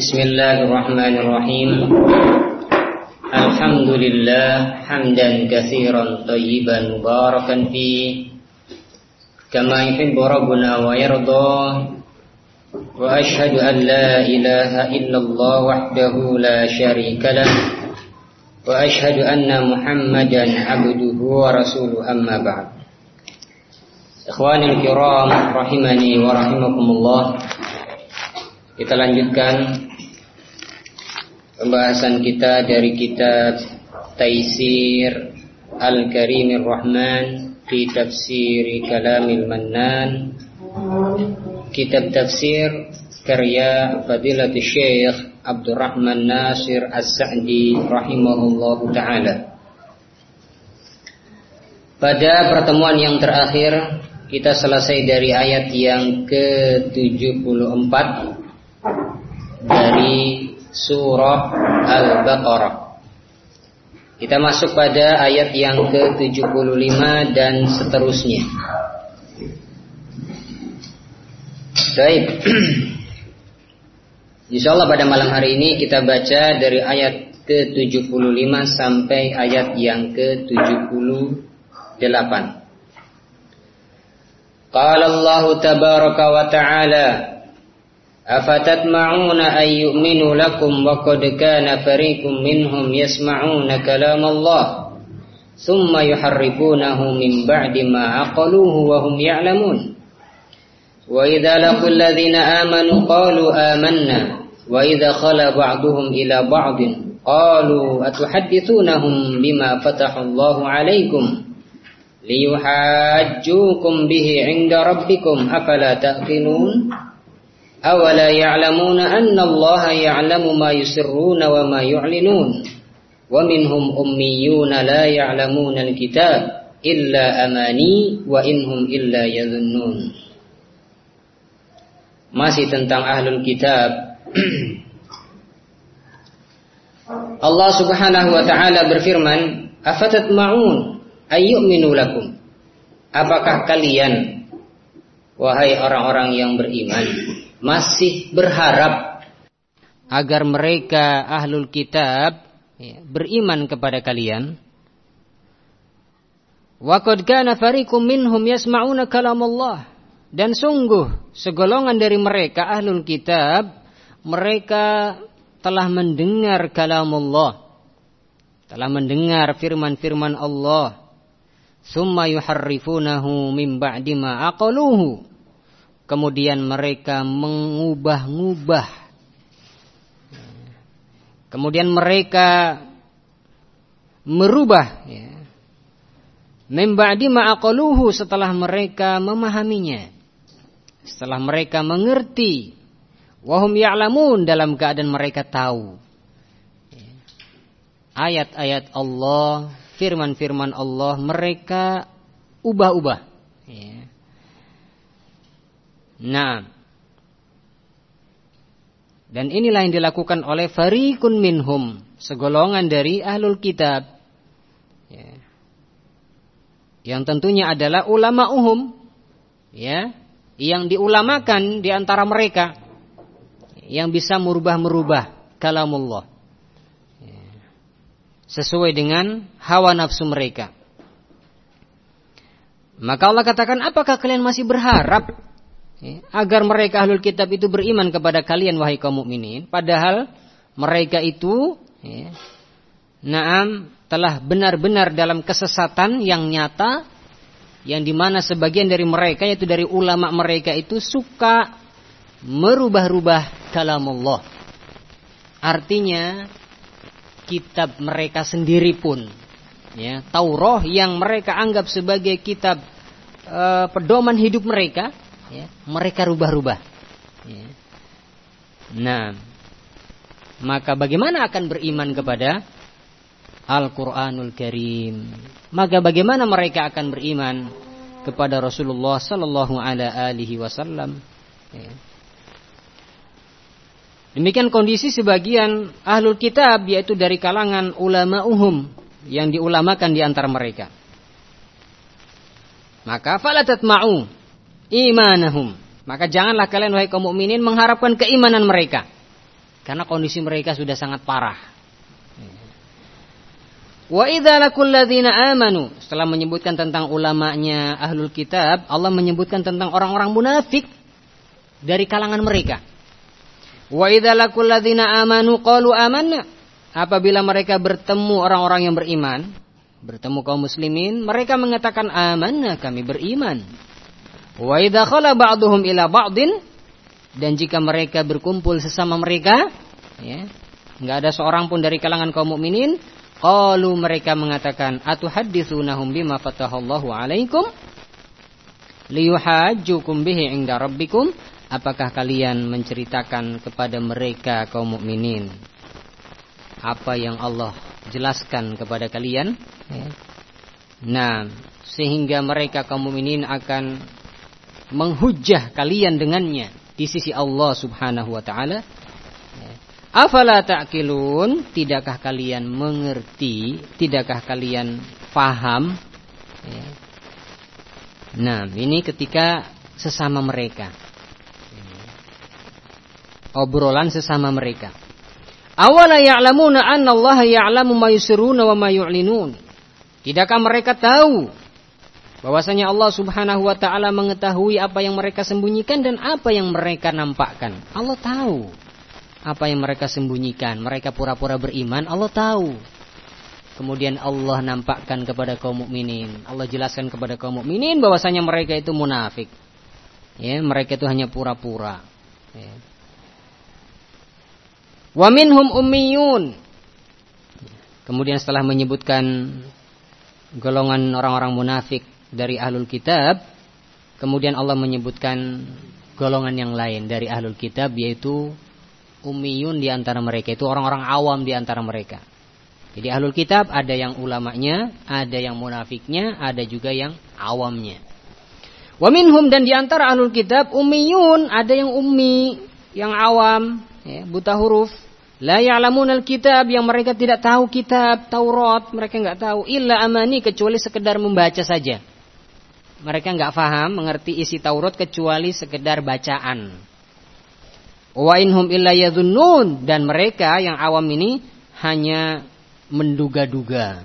Bismillahirrahmanirrahim. Alhamdulillah Hamdan kathiran Tayyiban Mubarakan fi. Kama yuhibu Rabbuna wa yardha Wa ashadu an la ilaha illallah wahdahu Wa ashadu anna muhammadan abduhu wa rasuluh amma ba'd. Ikhwanil kiram Kita lanjutkan pembahasan kita dari kitab Taisir Al-Karimir Rahman fi tafsir Kalamil Mannan. Kitab tafsir karya Fadilatul Syekh Abdurrahman Nasir As-Sa'di rahimahullahu taala. Pada pertemuan yang terakhir kita selesai dari ayat yang ke-74 dari surah Al-Baqarah. Kita masuk pada ayat yang ke-75 dan seterusnya. Baik. Insyaallah pada malam hari ini kita baca dari ayat ke-75 sampai ayat yang ke-78. Qala Allah tabaraka wa ta'ala أفتطمعون أن يؤمنوا لكم وقد كان فريق منهم يسمعون كلام الله ثم يحرفونه من بعد ما عقلوه وهم يعلمون. وإذا لقوا الذين آمنوا قالوا آمنا. وإذا خلا بعضهم إلى بعض قالوا أتحدثونهم بما فتح الله عليكم ليحاجوكم به عند ربكم أفلا تأقلون؟ أولا يعلمون أن الله يعلم ما يسرون وما يعلنون ومنهم أميون لا يعلمون الكتاب إلا أماني وإنهم إلا يظنون Masih tentang ahlul kitab Allah subhanahu wa ta'ala berfirman Afatat ma'un ayyu'minu lakum Apakah kalian Wahai orang-orang yang beriman Masih berharap agar mereka ahlul kitab ya, beriman kepada kalian. Kana fariqum minhum yasma'una kalam Allah. Dan sungguh segolongan dari mereka ahlul kitab mereka telah mendengar kalam Allah. Telah mendengar firman-firman Allah. Summa yuharrifunahu min ba'di ma kemudian mereka mengubah-ngubah kemudian mereka merubah ya. Memba'di ma'aqaluhu setelah mereka memahaminya. Setelah mereka mengerti. Wahum ya'lamun dalam keadaan mereka tahu. Ya. Ayat-ayat Allah, firman-firman Allah mereka ubah-ubah. Ya. Nah. Dan inilah yang dilakukan oleh farikun minhum, segolongan dari ahlul kitab. Ya. Yang tentunya adalah ulama uhum, ya, yang diulamakan di antara mereka, yang bisa merubah-merubah kalamullah, ya. sesuai dengan hawa nafsu mereka. Maka Allah katakan, apakah kalian masih berharap agar mereka ahlul kitab itu beriman kepada kalian wahai kaum mukminin. Padahal mereka itu ya, naam telah benar-benar dalam kesesatan yang nyata yang di mana sebagian dari mereka yaitu dari ulama mereka itu suka merubah-rubah kalam Allah artinya kitab mereka sendiri pun ya yang mereka anggap sebagai kitab e, pedoman hidup mereka ya, mereka rubah-rubah. Ya. Nah, maka bagaimana akan beriman kepada Al-Quranul Karim? Maka bagaimana mereka akan beriman kepada Rasulullah Sallallahu Alaihi Wasallam? Ya. Demikian kondisi sebagian ahlul kitab yaitu dari kalangan ulama uhum yang diulamakan di antara mereka. Maka falatat ma'u imanahum. Maka janganlah kalian wahai kaum mukminin mengharapkan keimanan mereka. karena kondisi mereka sudah sangat parah. Wa idza lakul ladzina amanu setelah menyebutkan tentang ulamanya ahlul kitab, Allah menyebutkan tentang orang-orang munafik dari kalangan mereka. Wa idza lakul ladzina amanu qalu amanna. Apabila mereka bertemu orang-orang yang beriman, bertemu kaum muslimin, mereka mengatakan amanna kami beriman. Wa idza ila ba'din dan jika mereka berkumpul sesama mereka, ya, enggak ada seorang pun dari kalangan kaum mukminin Qalu mereka mengatakan atuhadditsunahum bima fatahallahu alaikum? Liyuhajjukum bihi inda rabbikum? Apakah kalian menceritakan kepada mereka kaum mukminin apa yang Allah jelaskan kepada kalian? Ya. nah sehingga mereka kaum mukminin akan menghujah kalian dengannya di sisi Allah Subhanahu wa taala Afala ta'kilun? Tidakkah kalian mengerti? Tidakkah kalian paham? Ya. Nah, ini ketika sesama mereka. Obrolan sesama mereka. Awala ya'lamuna anna Allah ya'lamu ma yusiruna wa ma yu'linun. Tidakkah mereka tahu bahwasanya Allah Subhanahu wa taala mengetahui apa yang mereka sembunyikan dan apa yang mereka nampakkan? Allah tahu apa yang mereka sembunyikan. Mereka pura-pura beriman, Allah tahu. Kemudian Allah nampakkan kepada kaum mukminin. Allah jelaskan kepada kaum mukminin bahwasanya mereka itu munafik. Ya, mereka itu hanya pura-pura. Ya. Wa minhum ummiyun. Kemudian setelah menyebutkan golongan orang-orang munafik dari ahlul kitab, kemudian Allah menyebutkan golongan yang lain dari ahlul kitab yaitu ummiyun di antara mereka itu orang-orang awam di antara mereka. Jadi ahlul kitab ada yang ulamanya, ada yang munafiknya, ada juga yang awamnya. Wa minhum dan di antara ahlul kitab ummiyun ada yang ummi, yang awam, ya, buta huruf. La ya'lamun kitab yang mereka tidak tahu kitab Taurat, mereka nggak tahu illa amani kecuali sekedar membaca saja. Mereka nggak faham mengerti isi Taurat kecuali sekedar bacaan. Wa inhum illa yadhunnun dan mereka yang awam ini hanya menduga-duga,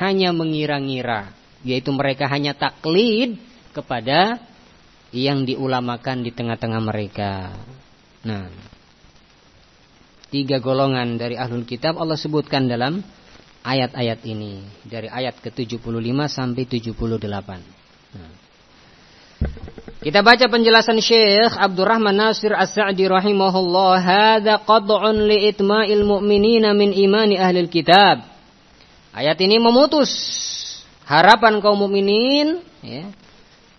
hanya mengira-ngira, yaitu mereka hanya taklid kepada yang diulamakan di tengah-tengah mereka. Nah, tiga golongan dari ahlul kitab Allah sebutkan dalam ayat-ayat ini dari ayat ke-75 sampai 78. Kita baca penjelasan Syekh Abdurrahman Nasir As-Sa'di rahimahullah, "Hadza qad'un li itma'il mu'minina min imani ahli kitab." Ayat ini memutus harapan kaum mukminin ya.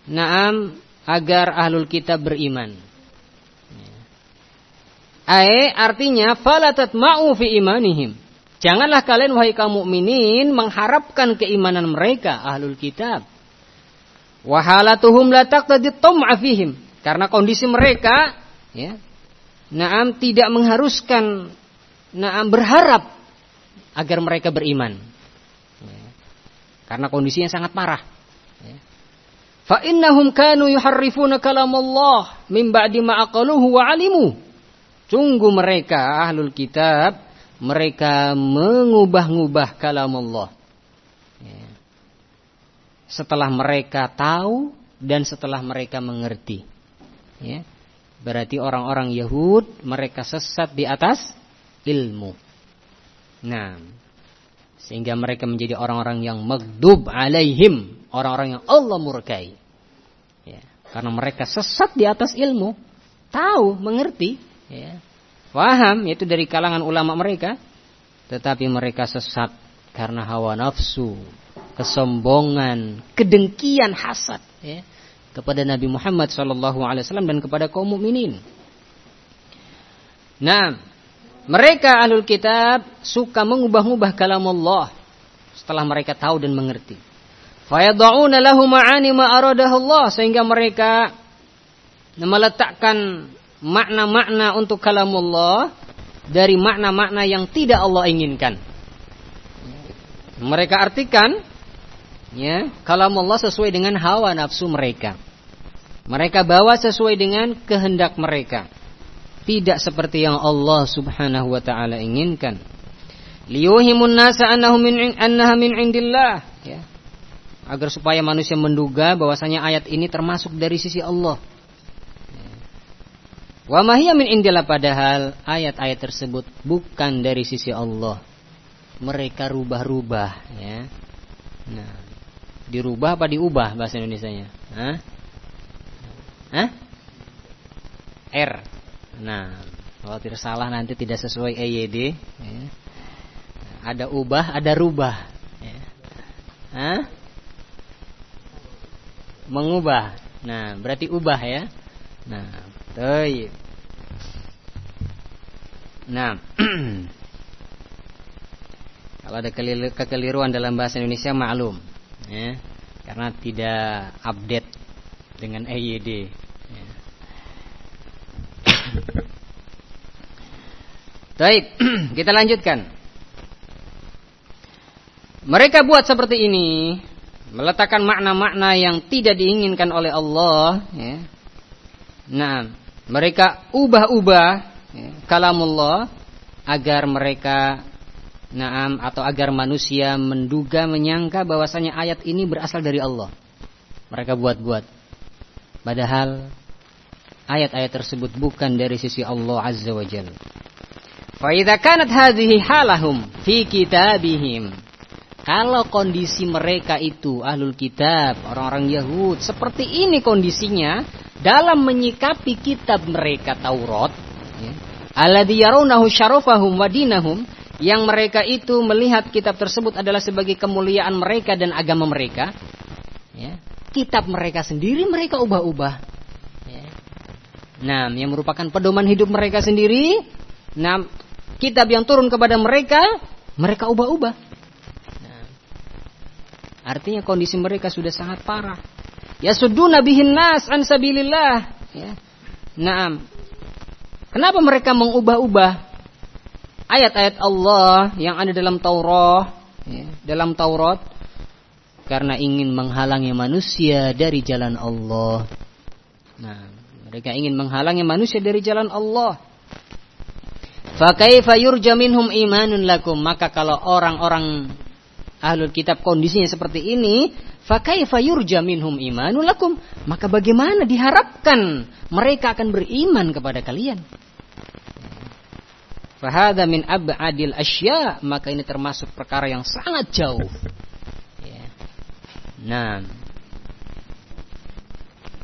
Naam agar ahlul kitab beriman. Ai artinya fala tatma'u fi imanihim. Janganlah kalian wahai kaum mukminin mengharapkan keimanan mereka ahlul kitab Wahalatuhum la taqtadi tam'a fihim. Karena kondisi mereka ya, Naam tidak mengharuskan Naam berharap agar mereka beriman. Ya. Karena kondisinya sangat parah. Ya. Fa innahum kanu yuharrifuna kalam Allah min ba'di ma aqaluhu wa alimu. Sungguh mereka ahlul kitab mereka mengubah-ngubah kalam Allah setelah mereka tahu dan setelah mereka mengerti. Ya. Berarti orang-orang Yahud mereka sesat di atas ilmu. Nah, sehingga mereka menjadi orang-orang yang magdub alaihim, orang-orang yang Allah murkai. Ya. Karena mereka sesat di atas ilmu, tahu, mengerti, ya. Paham itu dari kalangan ulama mereka, tetapi mereka sesat karena hawa nafsu, kesombongan, kedengkian, hasad ya, kepada Nabi Muhammad SAW dan kepada kaum mukminin. Nah, mereka ahlul kitab suka mengubah-ubah kalam Allah setelah mereka tahu dan mengerti. Fayad'una lahu ma'ani ma Allah sehingga mereka meletakkan makna-makna untuk kalam Allah dari makna-makna yang tidak Allah inginkan. Mereka artikan ya kalau Allah sesuai dengan hawa nafsu mereka mereka bawa sesuai dengan kehendak mereka tidak seperti yang Allah Subhanahu wa taala inginkan. Liyuhimun nasa min indillah ya. Agar supaya manusia menduga bahwasanya ayat ini termasuk dari sisi Allah. Ya. Wa mahiyya min indillah padahal ayat-ayat tersebut bukan dari sisi Allah. Mereka rubah-rubah ya. Nah, dirubah apa diubah bahasa Indonesia-nya? Hah? Hah? R. Nah, kalau tidak salah nanti tidak sesuai EYD ya. Ada ubah, ada rubah. Ya. Hah? Mengubah. Nah, berarti ubah ya. Nah, baik. Nah, kalau ada kekeliruan dalam bahasa Indonesia maklum, ya, karena tidak update dengan EYD. Ya. Baik, kita lanjutkan. Mereka buat seperti ini, meletakkan makna-makna yang tidak diinginkan oleh Allah. Ya. Nah, mereka ubah-ubah ya, kalamullah agar mereka naam atau agar manusia menduga menyangka bahwasanya ayat ini berasal dari Allah. Mereka buat-buat. Padahal ayat-ayat tersebut bukan dari sisi Allah Azza wa Jalla. Fa idza kanat hadhihi halahum fi kitabihim kalau kondisi mereka itu ahlul kitab, orang-orang Yahud, seperti ini kondisinya dalam menyikapi kitab mereka Taurat, ya, alladhi yarawnahu syarafahum wa dinahum, yang mereka itu melihat kitab tersebut adalah sebagai kemuliaan mereka dan agama mereka. Ya, kitab mereka sendiri mereka ubah-ubah. Ya. Nah, yang merupakan pedoman hidup mereka sendiri. Nah, kitab yang turun kepada mereka, mereka ubah-ubah. Artinya kondisi mereka sudah sangat parah. Ya suduna bihin nas an sabilillah. Ya. Naam. Kenapa mereka mengubah-ubah ayat-ayat Allah yang ada dalam Taurat, ya, dalam Taurat? Karena ingin menghalangi manusia dari jalan Allah. Nah, mereka ingin menghalangi manusia dari jalan Allah. Fakaifa yurja imanun lakum? Maka kalau orang-orang ahlul kitab kondisinya seperti ini, fakaifa yurja imanul lakum? Maka bagaimana diharapkan mereka akan beriman kepada kalian? Fahada min ab'adil asya, maka ini termasuk perkara yang sangat jauh. Ya. Nah,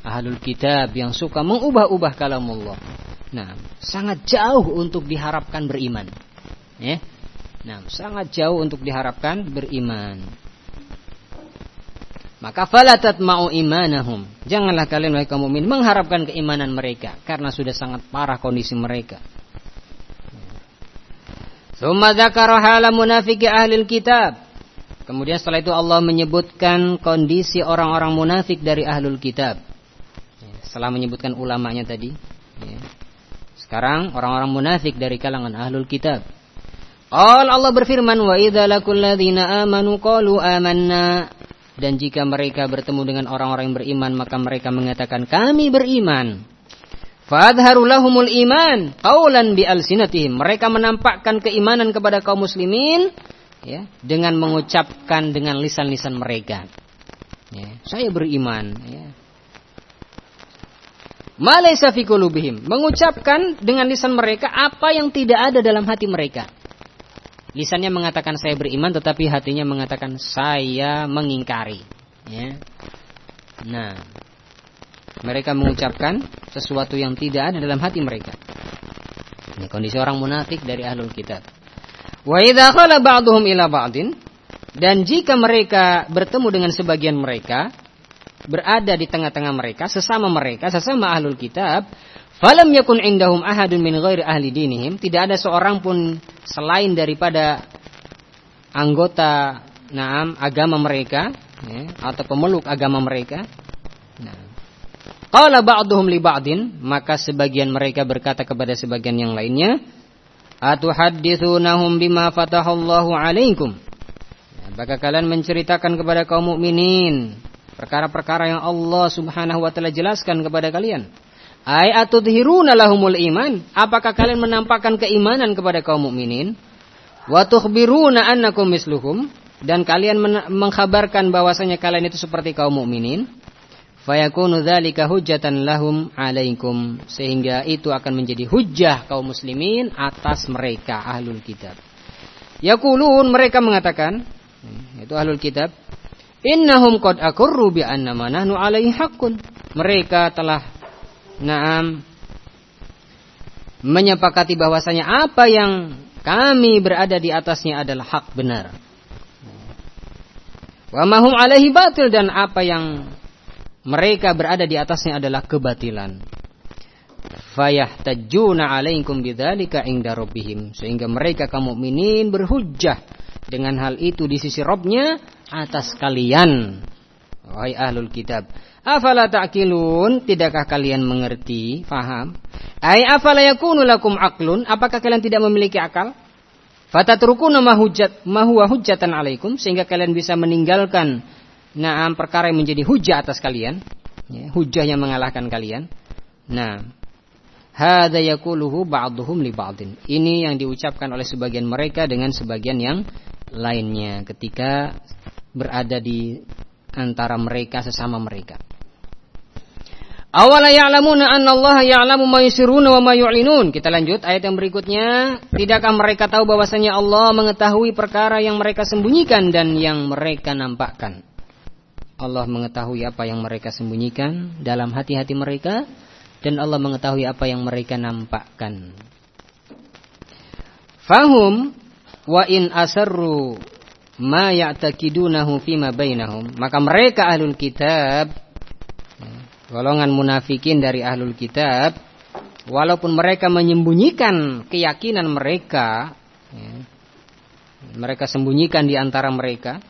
ahlul kitab yang suka mengubah-ubah kalamullah. Nah, sangat jauh untuk diharapkan beriman. Ya. Nah, sangat jauh untuk diharapkan beriman. Maka falatat mau imanahum. Janganlah kalian wahai kaum mukmin mengharapkan keimanan mereka karena sudah sangat parah kondisi mereka. Dzakara kitab. Kemudian setelah itu Allah menyebutkan kondisi orang-orang munafik dari ahlul kitab. Setelah menyebutkan ulamanya tadi. Sekarang orang-orang munafik dari kalangan ahlul kitab. Qal Allah berfirman wa idza lakul amanu amanna dan jika mereka bertemu dengan orang-orang yang beriman maka mereka mengatakan kami beriman. Fadharu lahumul iman qaulan bi alsinatihim. Mereka menampakkan keimanan kepada kaum muslimin ya dengan mengucapkan dengan lisan-lisan mereka. Ya, saya beriman ya. Malaysa fi mengucapkan dengan lisan mereka apa yang tidak ada dalam hati mereka. Lisannya mengatakan saya beriman tetapi hatinya mengatakan saya mengingkari. Ya. Nah, mereka mengucapkan sesuatu yang tidak ada dalam hati mereka. Ini kondisi orang munafik dari ahlul kitab. Wa idza qala ba'dhum ila ba'din dan jika mereka bertemu dengan sebagian mereka berada di tengah-tengah mereka sesama mereka sesama ahlul kitab Falam yakun indahum ahadun min ghairi ahli dinihim, tidak ada seorang pun selain daripada anggota naam agama mereka ya, atau pemeluk agama mereka. Nah. Qala ba'duhum li ba'din, maka sebagian mereka berkata kepada sebagian yang lainnya, "Atuhadditsunahum bima fatahallahu 'alaikum?" Ya, kalian menceritakan kepada kaum mukminin perkara-perkara yang Allah Subhanahu wa taala jelaskan kepada kalian Ai atudhiruna lahumul iman? Apakah kalian menampakkan keimanan kepada kaum mukminin? Wa tukhbiruna annakum misluhum? Dan kalian mengkhabarkan bahwasanya kalian itu seperti kaum mukminin? Fayakunu dzalika hujjatan lahum alaikum sehingga itu akan menjadi hujjah kaum muslimin atas mereka ahlul kitab. Yaqulun mereka mengatakan itu ahlul kitab innahum qad aqarru bi anna ma nahnu alaihi haqqun. Mereka telah na'am menyepakati bahwasanya apa yang kami berada di atasnya adalah hak benar. Wa mahum alaihi batil dan apa yang mereka berada di atasnya adalah kebatilan. Fayahtajuna alaikum bidzalika inda rabbihim. Sehingga mereka kaum mukminin berhujjah dengan hal itu di sisi Robnya atas kalian. Wahai ahlul kitab afala ta'qilun? Tidakkah kalian mengerti? Faham? Ai afala yakunu lakum aqlun? Apakah kalian tidak memiliki akal? Fatatrukuna ma hujjat ma huwa hujjatan alaikum? Sehingga kalian bisa meninggalkan Nah, perkara yang menjadi hujah atas kalian, ya, hujah yang mengalahkan kalian. Nah, hada yakuluhu ba'duhum li ba'din. Ini yang diucapkan oleh sebagian mereka dengan sebagian yang lainnya ketika berada di antara mereka sesama mereka. Awala ya'lamuna anna Allah ya'lamu ma yusiruna wa ma yu'linun. Kita lanjut ayat yang berikutnya. Tidakkah mereka tahu bahwasanya Allah mengetahui perkara yang mereka sembunyikan dan yang mereka nampakkan? Allah mengetahui apa yang mereka sembunyikan dalam hati-hati mereka dan Allah mengetahui apa yang mereka nampakkan. Fahum wa in asarru ma ya'taqidunahu fima bainahum maka mereka ahlul kitab golongan munafikin dari ahlul kitab walaupun mereka menyembunyikan keyakinan mereka ya, mereka sembunyikan di antara mereka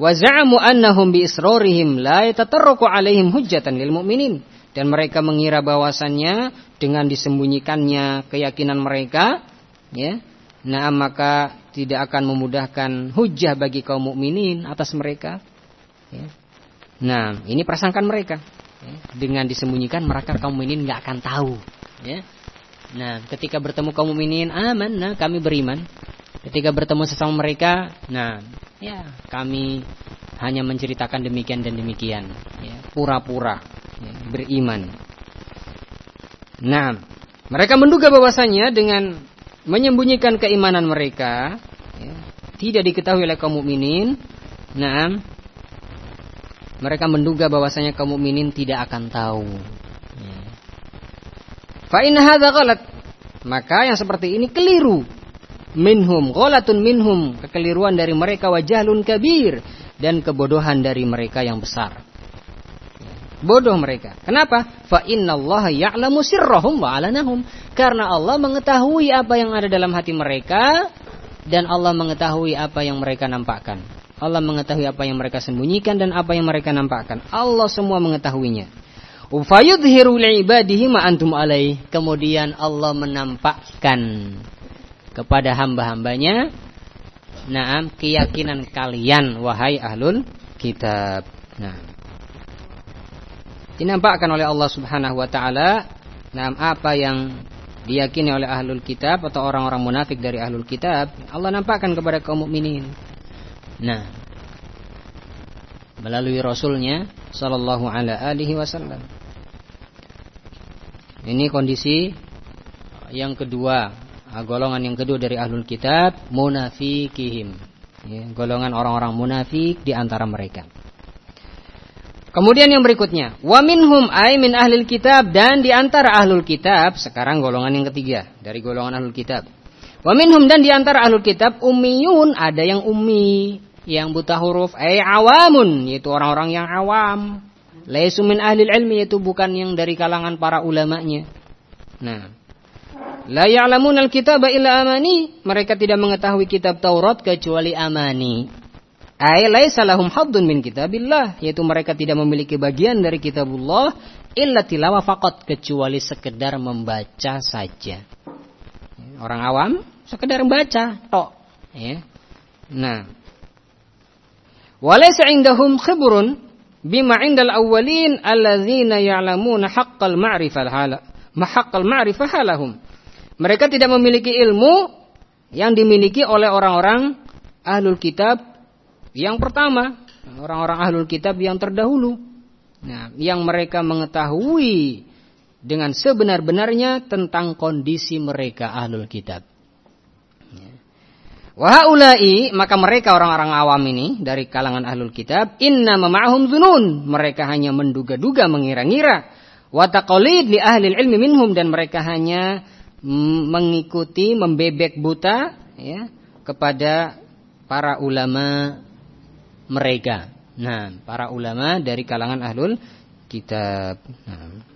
wa za'amu annahum bi israrihim la yatatarraku alaihim hujjatan lil mu'minin dan mereka mengira bahwasannya dengan disembunyikannya keyakinan mereka ya nah maka tidak akan memudahkan hujah bagi kaum mukminin atas mereka ya. nah ini prasangkaan mereka ya. dengan disembunyikan mereka kaum mukminin nggak akan tahu ya nah ketika bertemu kaum mukminin aman nah kami beriman ketika bertemu sesama mereka nah Ya, kami hanya menceritakan demikian dan demikian, ya, pura-pura ya, beriman. Nah, mereka menduga bahwasanya dengan menyembunyikan keimanan mereka, ya, tidak diketahui oleh kaum mukminin. Nah, mereka menduga bahwasanya kaum mukminin tidak akan tahu. Ya. Fa Maka yang seperti ini keliru minhum ghalatun minhum kekeliruan dari mereka wajahlun kabir dan kebodohan dari mereka yang besar. Bodoh mereka. Kenapa? Fa innallaha ya'lamu sirrahum wa alanahum. Karena Allah mengetahui apa yang ada dalam hati mereka dan Allah mengetahui apa yang mereka nampakkan. Allah mengetahui apa yang mereka sembunyikan dan apa yang mereka nampakkan. Allah semua mengetahuinya. Ufayudhiru li'ibadihi ma antum alaih. Kemudian Allah menampakkan kepada hamba-hambanya Naam keyakinan kalian wahai ahlul kitab. Nah. Dinampakkan oleh Allah Subhanahu wa taala naam apa yang diyakini oleh ahlul kitab atau orang-orang munafik dari ahlul kitab, Allah nampakkan kepada kaum mukminin. Nah, melalui rasulnya sallallahu alaihi wasallam. Ini kondisi yang kedua golongan yang kedua dari ahlul kitab munafikihim ya, golongan orang-orang munafik di antara mereka. Kemudian yang berikutnya wa minhum ay min ahlil kitab dan di antara ahlul kitab sekarang golongan yang ketiga dari golongan ahlul kitab. Wa minhum dan di antara ahlul kitab ummiyun ada yang ummi yang buta huruf ay awamun yaitu orang-orang yang awam. Laisu min ahlil ilmi yaitu bukan yang dari kalangan para ulamanya. Nah La ya'lamun al-kitaba illa amani. Mereka tidak mengetahui kitab Taurat kecuali amani. Ai laisa lahum haddun min kitabillah, yaitu mereka tidak memiliki bagian dari kitabullah illa tilawah faqat kecuali sekedar membaca saja. Orang awam sekedar membaca tok, ya. Nah, walaysa indahum khibrun bima indal awwalin alladzina ya'lamuna haqqal ma'rifah mahaqqal ma'rifah lahum. Mereka tidak memiliki ilmu yang dimiliki oleh orang-orang ahlul kitab yang pertama, orang-orang ahlul kitab yang terdahulu. Nah, yang mereka mengetahui dengan sebenar-benarnya tentang kondisi mereka ahlul kitab. Wahaulai maka mereka orang-orang awam ini dari kalangan ahlul kitab inna ma'ahum zunun mereka hanya menduga-duga mengira-ngira wa li ahli ilmi minhum dan mereka hanya mengikuti membebek buta ya kepada para ulama mereka. Nah, para ulama dari kalangan ahlul kitab. Nah.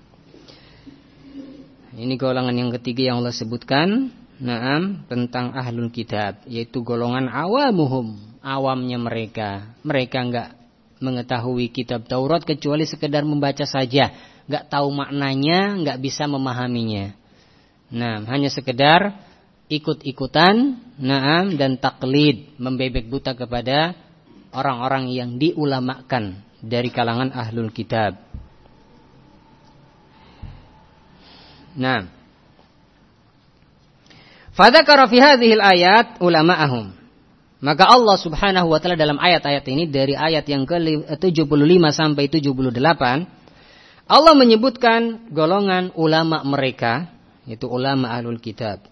Ini golongan yang ketiga yang Allah sebutkan. Naam tentang ahlul kitab yaitu golongan awamuhum, awamnya mereka. Mereka enggak mengetahui kitab Taurat kecuali sekedar membaca saja, enggak tahu maknanya, enggak bisa memahaminya. Nah, hanya sekedar ikut-ikutan, naam dan taklid, membebek buta kepada orang-orang yang diulamakan dari kalangan ahlul kitab. Nah, Fadzakara fi hadhil ayat ulama'ahum. Maka Allah Subhanahu wa taala dalam ayat-ayat ini dari ayat yang ke-75 sampai 78 Allah menyebutkan golongan ulama mereka yaitu ulama ahlul kitab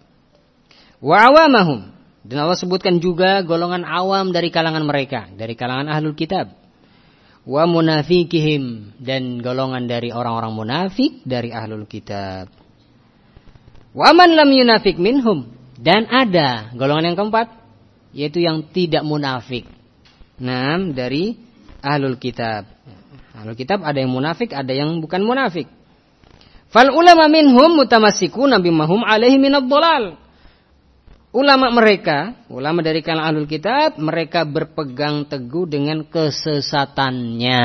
wa awamahum dan Allah sebutkan juga golongan awam dari kalangan mereka, dari kalangan ahlul kitab. Wa munafikihim dan golongan dari orang-orang munafik dari ahlul kitab. Wa man lam yunafik minhum dan ada golongan yang keempat yaitu yang tidak munafik. Nah, dari ahlul kitab. Ahlul kitab ada yang munafik, ada yang bukan munafik. Fal ulama minhum mutamassikuna bimahum alaihi minad dhalal ulama mereka, ulama dari kalangan ahlul kitab, mereka berpegang teguh dengan kesesatannya.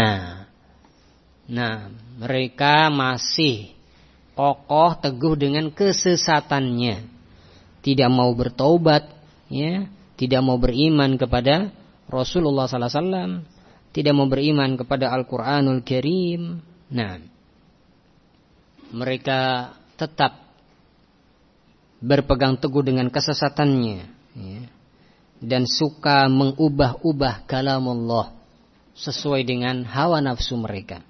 Nah, mereka masih kokoh teguh dengan kesesatannya. Tidak mau bertobat, ya, tidak mau beriman kepada Rasulullah sallallahu alaihi wasallam, tidak mau beriman kepada Al-Qur'anul Karim. Nah, mereka tetap berpegang teguh dengan kesesatannya ya, dan suka mengubah-ubah kalam Allah sesuai dengan hawa nafsu mereka.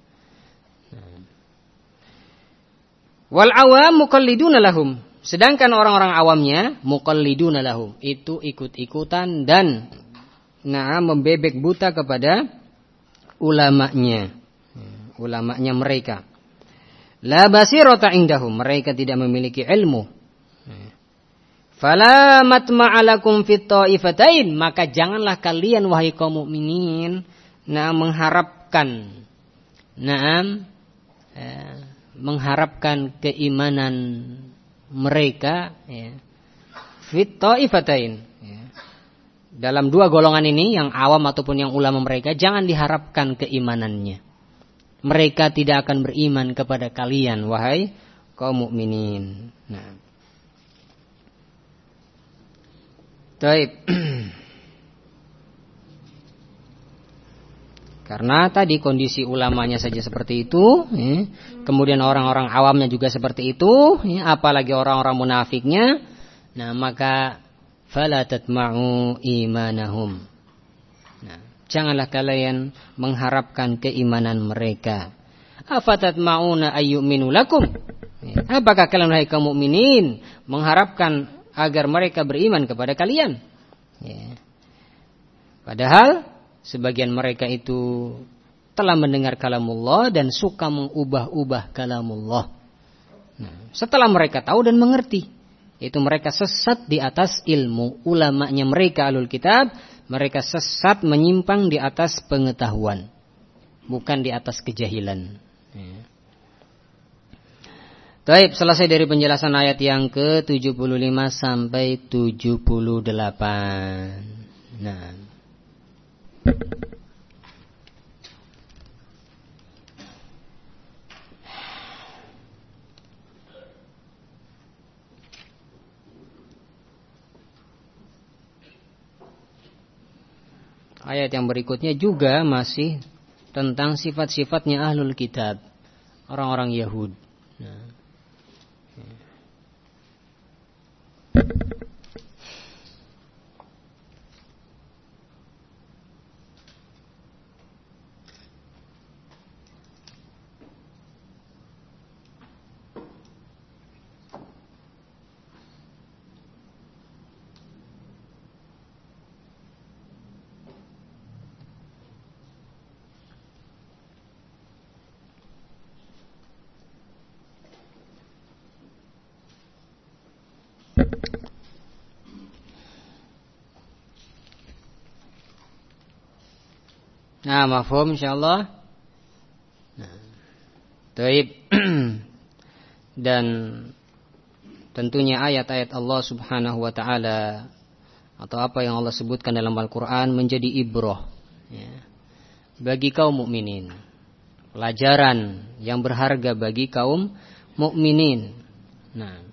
Wal awam mukalliduna lahum. Sedangkan orang-orang awamnya mukalliduna lahum. Itu ikut-ikutan dan nah membebek buta kepada ulamanya. Ulamanya mereka. La basirata indahum. Mereka tidak memiliki ilmu Fala matma'alakum fit ta'ifatain, maka janganlah kalian wahai kaum mukminin nah mengharapkan nah eh, mengharapkan keimanan mereka ya, fit ta'ifatain ya. Dalam dua golongan ini yang awam ataupun yang ulama mereka jangan diharapkan keimanannya. Mereka tidak akan beriman kepada kalian wahai kaum mukminin. Nah, Taib. Karena tadi kondisi ulamanya saja seperti itu, ya. kemudian orang-orang awamnya juga seperti itu, ya. apalagi orang-orang munafiknya, nah maka fala tatma'u imanahum. Janganlah kalian mengharapkan keimanan mereka. Afatatma'una ayyuminu lakum? Apakah kalian wahai kaum mukminin mengharapkan agar mereka beriman kepada kalian. Ya. Padahal sebagian mereka itu telah mendengar kalamullah dan suka mengubah-ubah kalamullah. Nah, setelah mereka tahu dan mengerti, itu mereka sesat di atas ilmu. Ulamanya mereka alul kitab, mereka sesat menyimpang di atas pengetahuan, bukan di atas kejahilan. Ya. Baik, selesai dari penjelasan ayat yang ke-75 sampai 78. Nah. Ayat yang berikutnya juga masih tentang sifat-sifatnya ahlul kitab, orang-orang Yahud. Nah. Nah, mafhum insyaallah. Nah. Taib. Dan tentunya ayat-ayat Allah Subhanahu wa taala atau apa yang Allah sebutkan dalam Al-Qur'an menjadi ibrah ya, bagi kaum mukminin. Pelajaran yang berharga bagi kaum mukminin. Nah,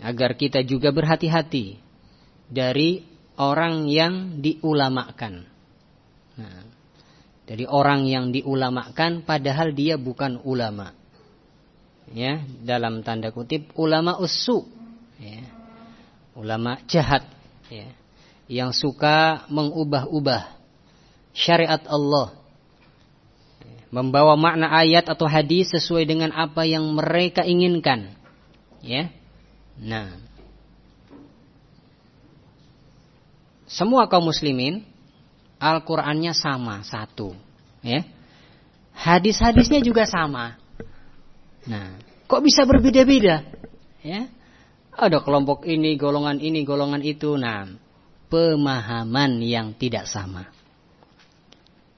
agar kita juga berhati-hati dari orang yang diulamakan. Nah, dari orang yang diulamakan padahal dia bukan ulama. Ya, dalam tanda kutip ulama usu. Ya. Ulama jahat ya. Yang suka mengubah-ubah syariat Allah. Membawa makna ayat atau hadis sesuai dengan apa yang mereka inginkan. Ya. Nah, semua kaum muslimin Al-Qur'annya sama satu, ya. Hadis-hadisnya juga sama. Nah, kok bisa berbeda-beda? Ya. Ada kelompok ini, golongan ini, golongan itu. Nah, pemahaman yang tidak sama.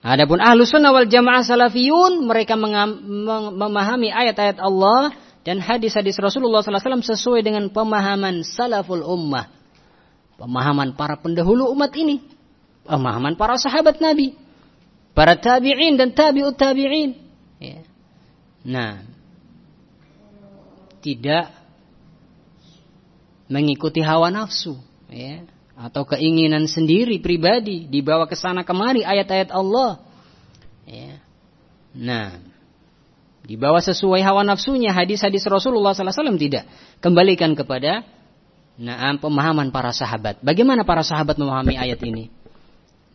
Adapun ahlu sunnah wal jamaah salafiyun mereka memahami ayat-ayat Allah dan hadis-hadis Rasulullah SAW sesuai dengan pemahaman salaful ummah. Pemahaman para pendahulu umat ini. Pemahaman para sahabat Nabi. Para tabi'in dan tabi'ut tabi'in. Ya. Nah. Tidak mengikuti hawa nafsu. Ya. Atau keinginan sendiri pribadi. Dibawa ke sana kemari ayat-ayat Allah. Ya. Nah. Dibawa sesuai hawa nafsunya hadis-hadis Rasulullah SAW tidak. Kembalikan kepada nah, pemahaman para sahabat. Bagaimana para sahabat memahami ayat ini?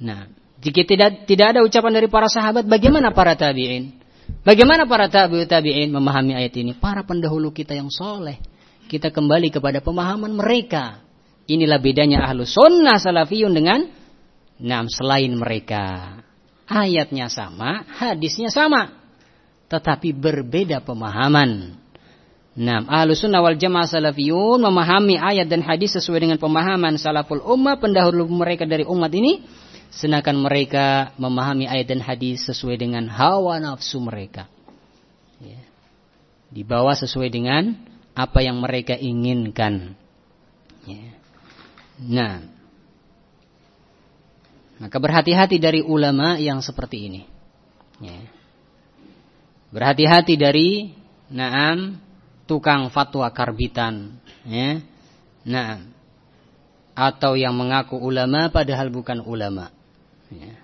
Nah, jika tidak tidak ada ucapan dari para sahabat, bagaimana para tabi'in? Bagaimana para tabi'in memahami ayat ini? Para pendahulu kita yang soleh. Kita kembali kepada pemahaman mereka. Inilah bedanya ahlu sunnah salafiyun dengan Nah, selain mereka. Ayatnya sama, hadisnya sama tetapi berbeda pemahaman. Nah, ahlu sunnah wal jamaah salafiyun memahami ayat dan hadis sesuai dengan pemahaman salaful ummah pendahulu mereka dari umat ini. Sedangkan mereka memahami ayat dan hadis sesuai dengan hawa nafsu mereka. Ya. Dibawa sesuai dengan apa yang mereka inginkan. Ya. Nah, maka berhati-hati dari ulama yang seperti ini. Ya. Berhati-hati dari naam tukang fatwa karbitan, ya. Naam. Atau yang mengaku ulama padahal bukan ulama. Ya.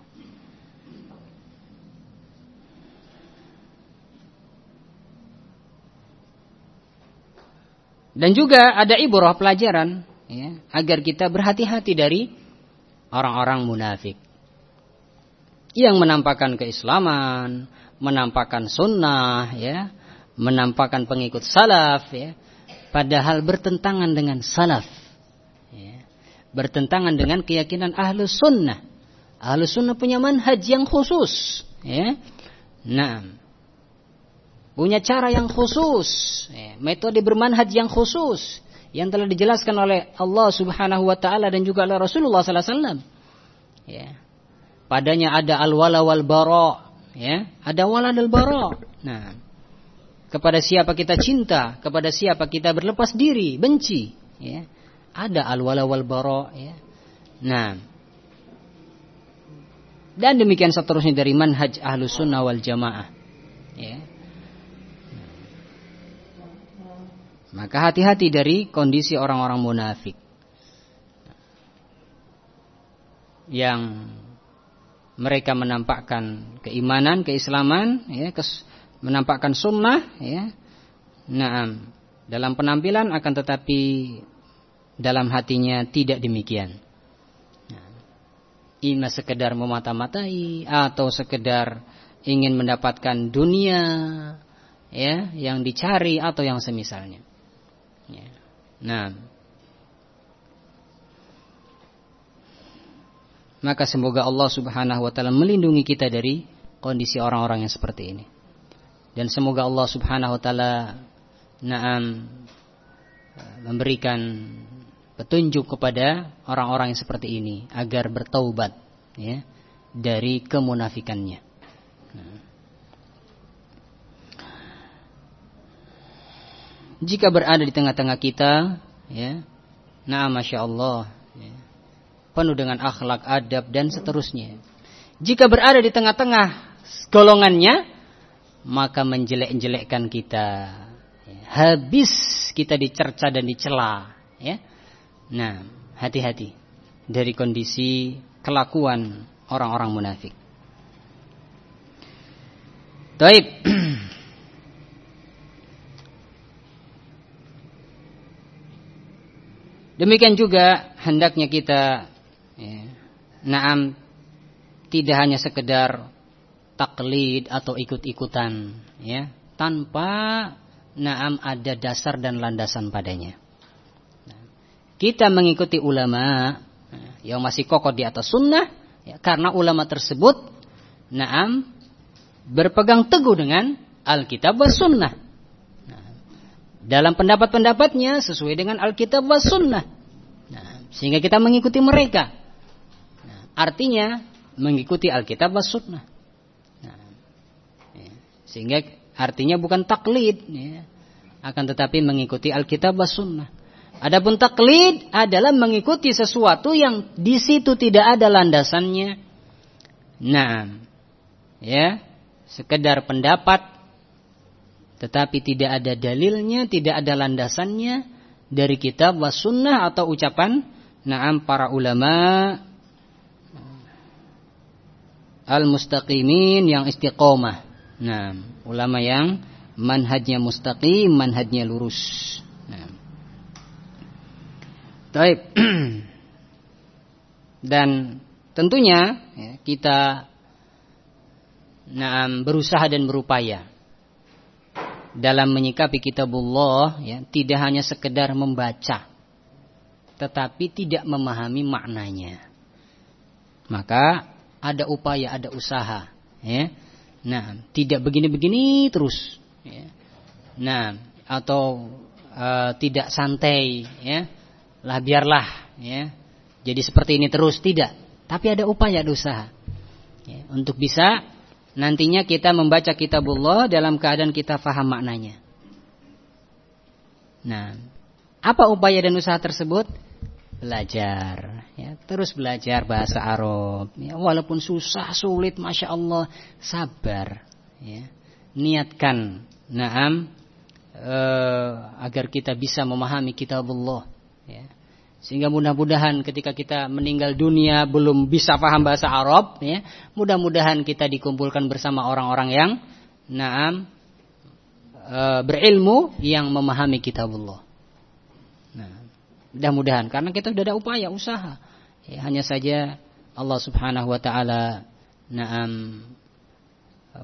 Dan juga ada ibrah pelajaran ya, agar kita berhati-hati dari orang-orang munafik yang menampakkan keislaman, menampakkan sunnah, ya, menampakkan pengikut salaf, ya, padahal bertentangan dengan salaf, ya, bertentangan dengan keyakinan ahlu sunnah. Ahlu sunnah punya manhaj yang khusus, ya, nah, punya cara yang khusus, ya, metode bermanhaj yang khusus yang telah dijelaskan oleh Allah Subhanahu wa taala dan juga oleh Rasulullah sallallahu alaihi wasallam. Ya. Padanya ada al-wala wal bara, ya ada wala dan nah kepada siapa kita cinta kepada siapa kita berlepas diri benci ya. Ada al wala wal bara ya. Nah dan demikian seterusnya dari manhaj ahlu sunnah wal jamaah ya. Maka hati-hati dari kondisi orang-orang munafik. Yang mereka menampakkan keimanan, keislaman, ya, kes, menampakkan sunnah, ya. Nah, dalam penampilan akan tetapi dalam hatinya tidak demikian. Ini sekedar memata-matai atau sekedar ingin mendapatkan dunia, ya, yang dicari atau yang semisalnya. Ya. Nah, Maka semoga Allah Subhanahu wa taala melindungi kita dari kondisi orang-orang yang seperti ini. Dan semoga Allah Subhanahu wa taala na'am memberikan petunjuk kepada orang-orang yang seperti ini agar bertaubat ya dari kemunafikannya. Jika berada di tengah-tengah kita, ya, nah masya Allah, penuh dengan akhlak, adab dan seterusnya. Jika berada di tengah-tengah golongannya, maka menjelek-jelekkan kita. Ya, habis kita dicerca dan dicela, ya. Nah, hati-hati dari kondisi kelakuan orang-orang munafik. Taib. Demikian juga hendaknya kita ya, naam tidak hanya sekedar taklid atau ikut-ikutan ya, tanpa naam ada dasar dan landasan padanya. Kita mengikuti ulama yang masih kokoh di atas sunnah ya, karena ulama tersebut naam berpegang teguh dengan Alkitab was sunnah. Nah, dalam pendapat-pendapatnya sesuai dengan Alkitab was sunnah. Nah, sehingga kita mengikuti mereka. Nah, artinya mengikuti Alkitab was sunnah. Nah, ya, sehingga artinya bukan taklid, ya, akan tetapi mengikuti Alkitab was sunnah. Adapun taklid adalah mengikuti sesuatu yang di situ tidak ada landasannya. Nah, ya, sekedar pendapat tetapi tidak ada dalilnya, tidak ada landasannya dari kitab was atau ucapan na'am para ulama al-mustaqimin yang istiqomah. Nah, ulama yang manhajnya mustaqim, manhajnya lurus. Baik. Dan tentunya ya, kita nah, berusaha dan berupaya dalam menyikapi kitabullah ya, tidak hanya sekedar membaca tetapi tidak memahami maknanya. Maka ada upaya, ada usaha, ya. Nah, tidak begini-begini terus, ya. Nah, atau uh, tidak santai, ya. Lah biarlah ya. Jadi seperti ini terus tidak. Tapi ada upaya ada usaha ya, untuk bisa nantinya kita membaca kitabullah dalam keadaan kita faham maknanya. Nah apa upaya dan usaha tersebut belajar ya terus belajar bahasa Arab ya walaupun susah sulit masya Allah sabar ya niatkan naam eh, agar kita bisa memahami kitabullah Ya. Sehingga mudah-mudahan ketika kita meninggal dunia belum bisa paham bahasa Arab, ya, mudah-mudahan kita dikumpulkan bersama orang-orang yang naam e, berilmu yang memahami kitabullah. Mudah-mudahan karena kita sudah ada upaya usaha. Ya, hanya saja Allah Subhanahu wa taala naam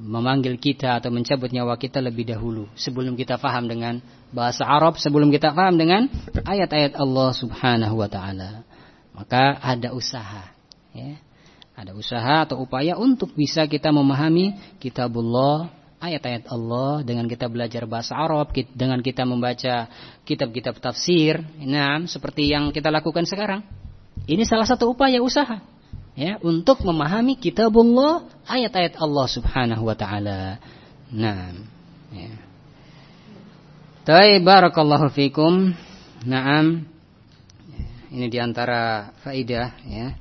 memanggil kita atau mencabut nyawa kita lebih dahulu sebelum kita faham dengan bahasa Arab, sebelum kita faham dengan ayat-ayat Allah Subhanahu wa taala. Maka ada usaha, ya. Ada usaha atau upaya untuk bisa kita memahami kitabullah, ayat-ayat Allah dengan kita belajar bahasa Arab, dengan kita membaca kitab-kitab tafsir. Nah, seperti yang kita lakukan sekarang. Ini salah satu upaya usaha ya untuk memahami kitabullah ayat-ayat Allah Subhanahu wa taala. Nah, ya. Baik, barakallahu fikum. Naam. Ini di antara faidah ya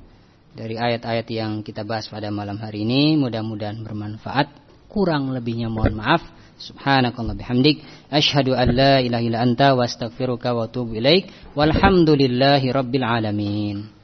dari ayat-ayat yang kita bahas pada malam hari ini. Mudah-mudahan bermanfaat. Kurang lebihnya mohon maaf. Subhanakallah bihamdik. Ashhadu an la ilaha illa anta wa astaghfiruka wa atubu ilaik. Walhamdulillahi rabbil alamin